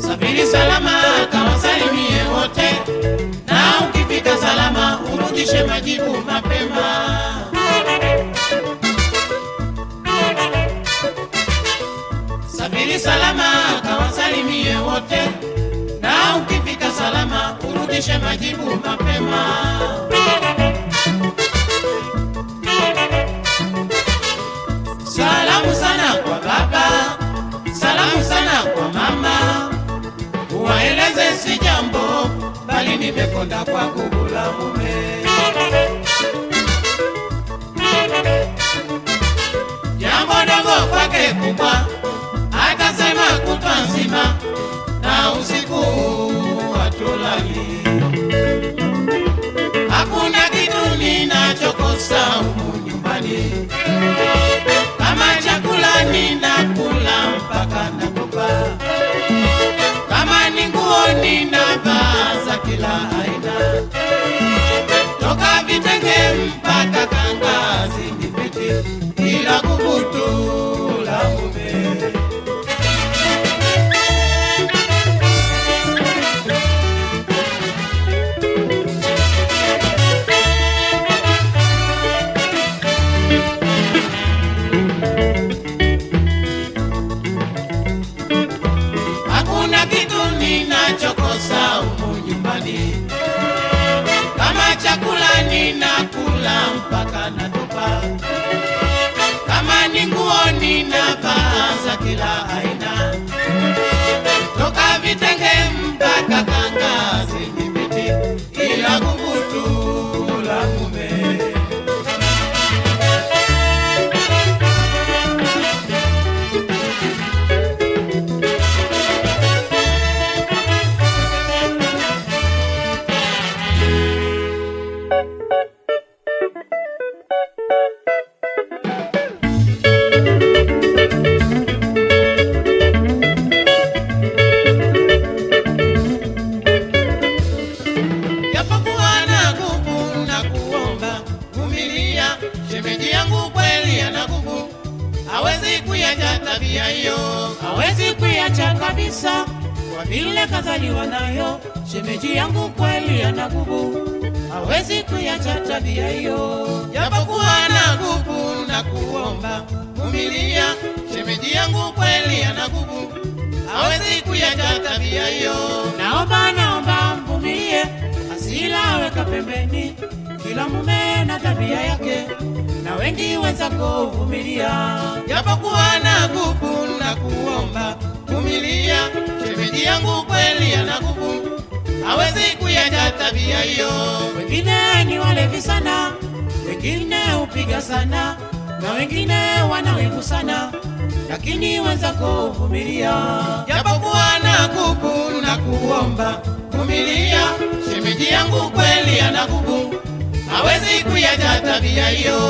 Safiri salama, kawasalimie wote, na ukifika salama urudishe majibu mapema. Safiri salama, kawasalimie wote, na ukifika salama urudishe majibu mapema. nimekonda kwako bulamu mema Hakuna kitu ninachokosa humu nyumbani, kama chakula ninakula mpaka natupa, kama ni nguo ninavaa za kila kuyacha tabia hiyo. hawezi kuiacha kabisa kwa vile kazaliwa nayo. Shemeji yangu kweli ana nguvu, hawezi kuiacha tabia hiyo. Japokuwa na nguvu na kuomba vumilia, shemeji yangu kweli ana nguvu, hawezi kuyacha tabia hiyo. Naomba, naomba mvumilie, asila weka pembeni, kila mume na tabia yake, wengi wenzako vumilia. Japokuwa na nguvu na kuomba vumilia, shemeji yangu kweli ana nguvu, hawezi kuyaja tabia hiyo. Wengine ni walevi sana, wengine hupiga sana, na wengine wana wivu sana, lakini wenzako vumilia. japokuwa na nguvu na kuomba vumilia, shemeji yangu kweli ana nguvu, hawezi kuyacha tabia hiyo.